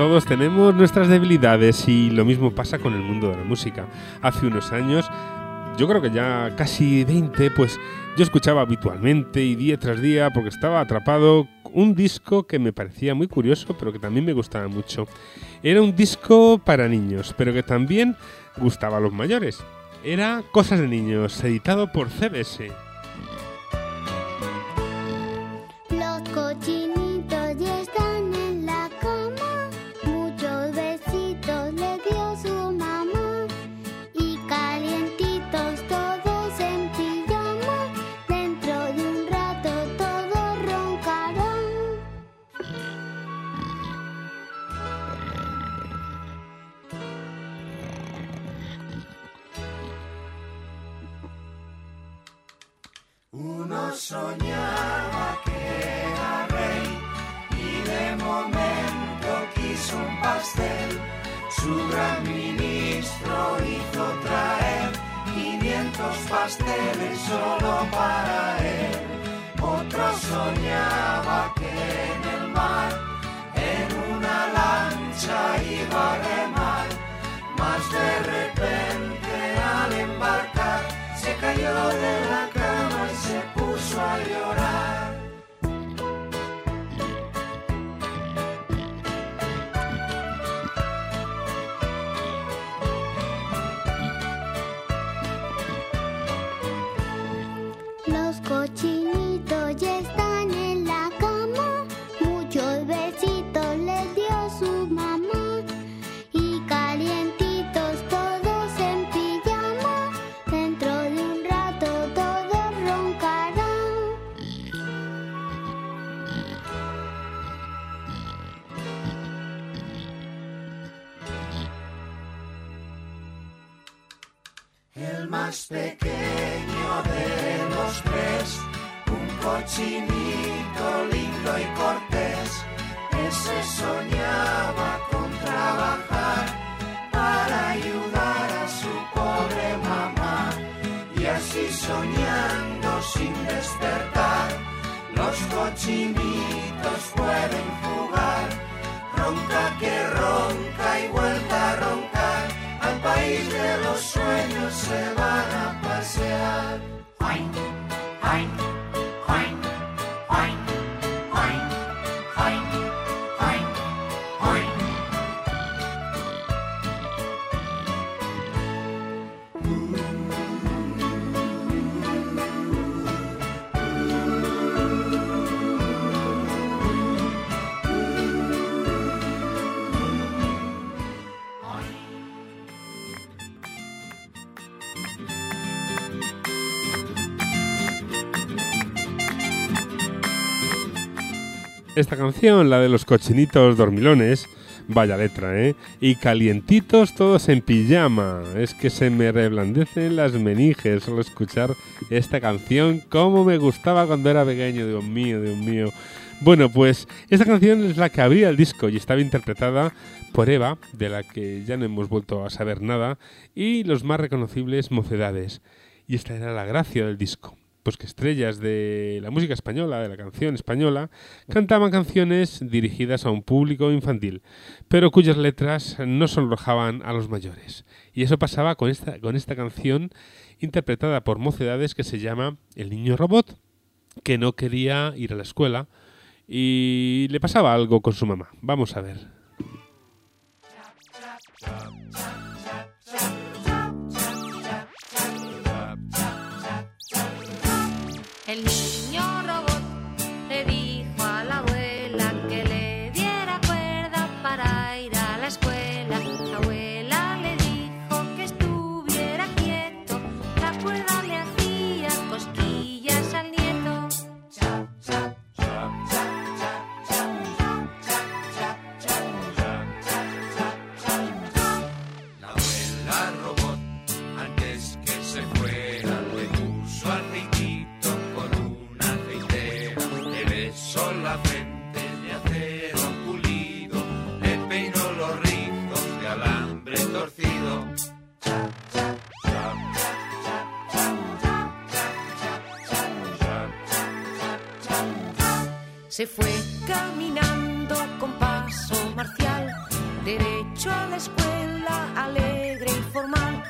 todos tenemos nuestras debilidades y lo mismo pasa con el mundo de la música. Hace unos años, yo creo que ya casi 20, pues yo escuchaba habitualmente y día tras día porque estaba atrapado un disco que me parecía muy curioso pero que también me gustaba mucho. Era un disco para niños, pero que también gustaba a los mayores. Era Cosas de Niños, editado por CBS. Soñaba que era rey y de momento quiso un pastel. Su gran ministro hizo traer 500 pasteles solo para él. Otro soñaba que en el mar, en una lancha iba a remar, mas de repente al embarcar se cayó de la se puso a llorar. Pequeño de los tres, un cochinito lindo y cortés, ese soñaba con trabajar para ayudar a su pobre mamá. Y así soñando sin despertar, los cochinitos pueden jugar. Ronca que ronca y vuelta a roncar, al país de los sueños se van SWR Esta canción, la de los cochinitos dormilones, vaya letra, ¿eh? Y calientitos todos en pijama. Es que se me reblandecen las meninges solo escuchar esta canción. Cómo me gustaba cuando era pequeño, Dios mío, Dios mío. Bueno, pues esta canción es la que abría el disco y estaba interpretada por Eva, de la que ya no hemos vuelto a saber nada, y los más reconocibles Mocedades. Y esta era la gracia del disco pues que estrellas de la música española, de la canción española, cantaban canciones dirigidas a un público infantil, pero cuyas letras no sonrojaban a los mayores. Y eso pasaba con esta, con esta canción interpretada por mocedades que se llama El niño robot, que no quería ir a la escuela y le pasaba algo con su mamá. Vamos a ver. Niño robot Se fue caminando con paso marcial derecho a la escuela, alegre y formal,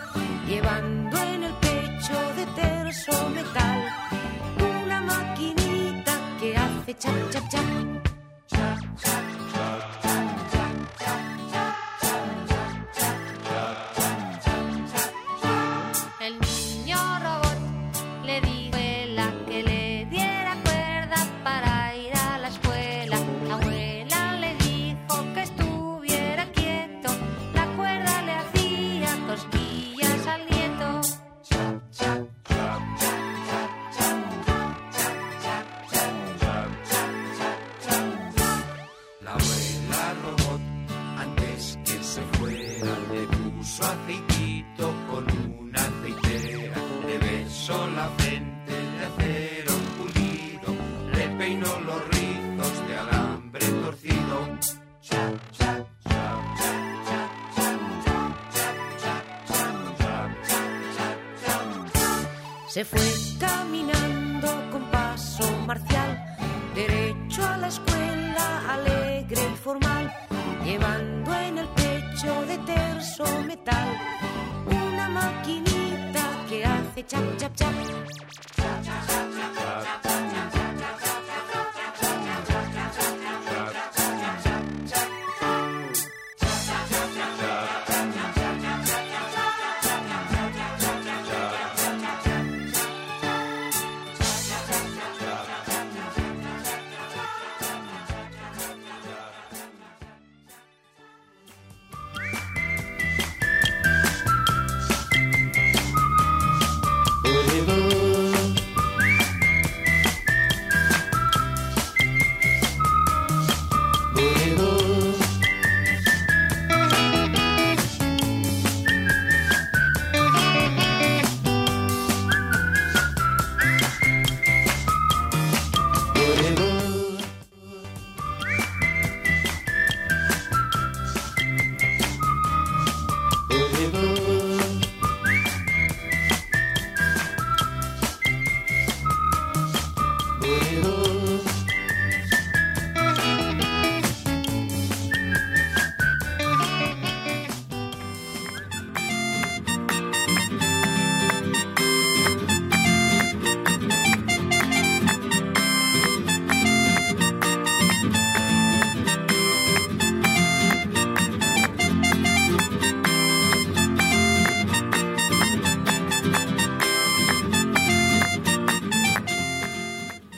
llevando en el pecho de terso metal una maquinita que hace chap chap chap. Se fue caminando con paso marcial, derecho a la escuela, alegre y formal, llevando en el pecho de terso metal una maquinita que hace chap chap chap.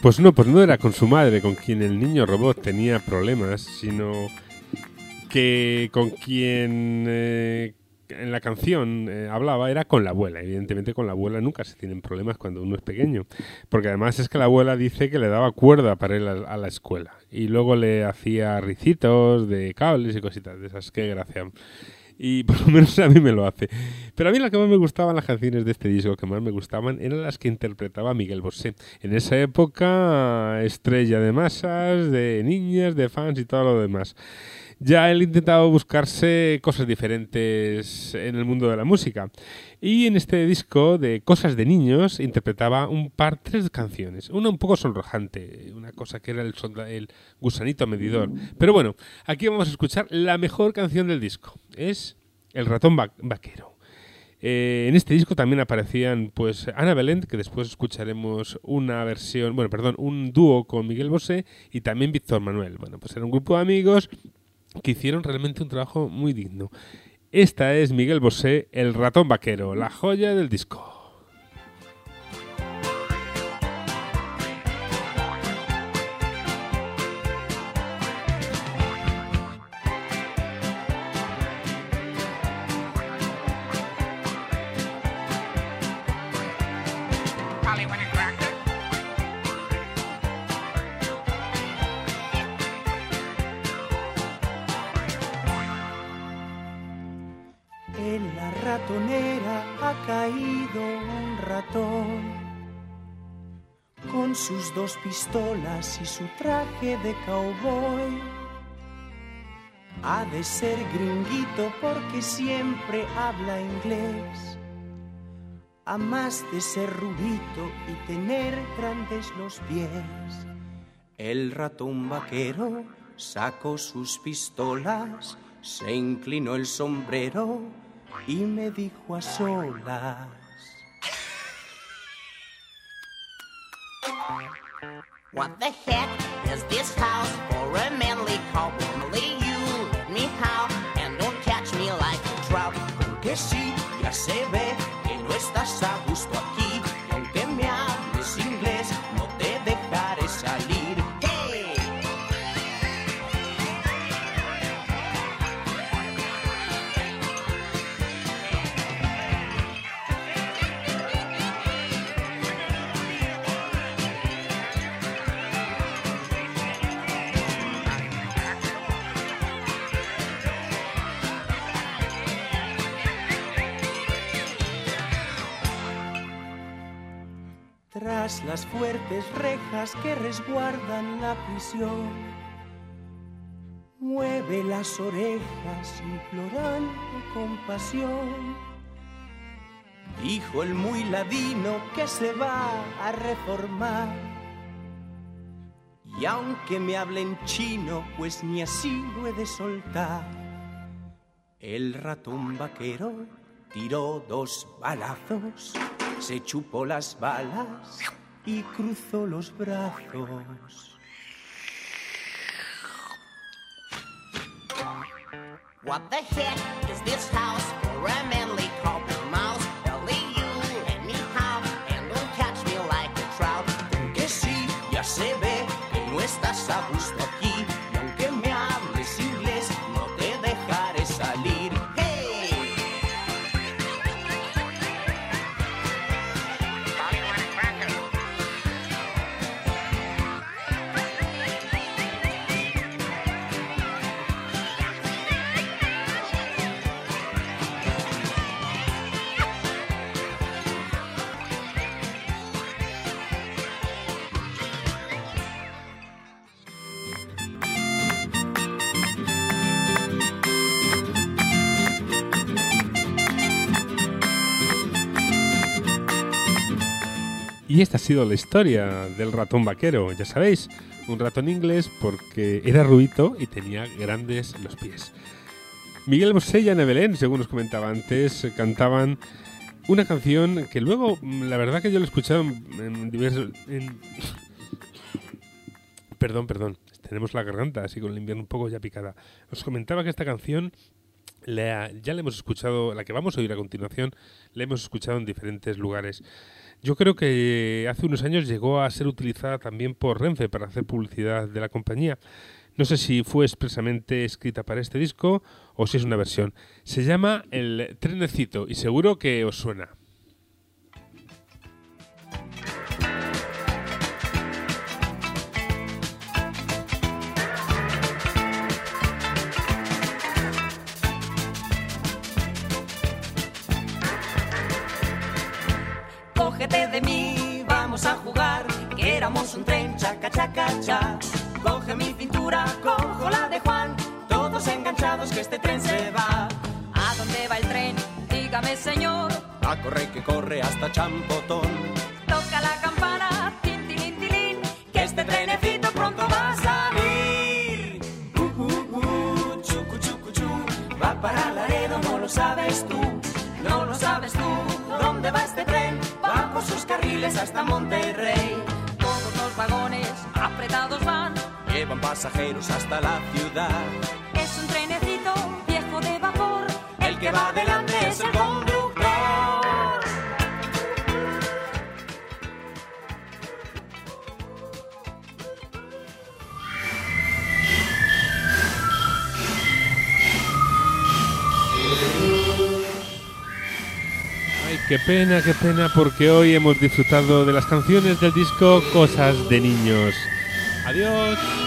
Pues no, pues no era con su madre con quien el niño robot tenía problemas, sino que con quien eh, en la canción eh, hablaba era con la abuela. Evidentemente con la abuela nunca se tienen problemas cuando uno es pequeño, porque además es que la abuela dice que le daba cuerda para ir a, a la escuela y luego le hacía ricitos de cables y cositas de esas, qué gracia. Y por lo menos a mí me lo hace. Pero a mí lo que más me gustaban las canciones de este disco, que más me gustaban, eran las que interpretaba Miguel Bosé. En esa época, estrella de masas, de niñas, de fans y todo lo demás. Ya él intentaba buscarse cosas diferentes en el mundo de la música. Y en este disco de Cosas de Niños interpretaba un par, tres canciones. Una un poco sonrojante, una cosa que era el, gusanito medidor. Pero bueno, aquí vamos a escuchar la mejor canción del disco. Es El ratón va- vaquero. Eh, en este disco también aparecían pues Ana Belén, que después escucharemos una versión, bueno, perdón, un dúo con Miguel Bosé y también Víctor Manuel. Bueno, pues era un grupo de amigos que hicieron realmente un trabajo muy digno. Esta es Miguel Bosé, El ratón vaquero, la joya del disco. Ha caído un ratón con sus dos pistolas y su traje de cowboy. Ha de ser gringuito porque siempre habla inglés. A más de ser rubito y tener grandes los pies. El ratón vaquero sacó sus pistolas Se inclinó el sombrero y me dijo a solas. What the heck is this house for a manly call? Only you let me how and don't catch me like a trout. Que sí, ya se ve que no estás a gusto Las fuertes rejas que resguardan la prisión, mueve las orejas implorando compasión. Dijo el muy ladino que se va a reformar. Y aunque me hable en chino, pues ni así lo he de soltar. El ratón vaquero tiró dos balazos, se chupó las balas y cruzó los brazos. What the heck is this house for a manly couple mouse? Only you let me and don't catch me like a trout. Que sí, ya se ve que no estás a gusto aquí. Esta ha sido la historia del ratón vaquero, ya sabéis, un ratón inglés porque era ruito y tenía grandes los pies. Miguel Bosé y Ana Belén, según os comentaba antes, cantaban una canción que luego, mm, la verdad que yo la he escuchado en diversos... en- Perdón, perdón, tenemos la garganta así con el invierno un poco ya picada. Os comentaba que esta canción la- ya la hemos escuchado, la que vamos a oír a continuación, la hemos escuchado en diferentes lugares. Yo creo que hace unos años llegó a ser utilizada también por Renfe para hacer publicidad de la compañía. No sé si fue expresamente escrita para este disco o si es una versión. Se llama El Trenecito y seguro que os suena. Tren, chaca, chaca, cha. Coge mi cintura, cojo la de Juan, todos enganchados que este tren se va. ¿A dónde va el tren? Dígame, señor. A correr que corre hasta Champotón, Toca la campana, tin, tilín, tilín. que este trenecito pronto va a salir. Uh, uh, uh, chucu, chucu, chu, va para Laredo, no lo sabes tú, no lo sabes tú. ¿Dónde va este tren? Va por sus carriles hasta Monterrey. Vagones apretados van. Llevan pasajeros hasta la ciudad. Es un trenecito viejo de vapor. El que va adelante es el conductor. Qué pena, qué pena, porque hoy hemos disfrutado de las canciones del disco Cosas de Niños. Adiós.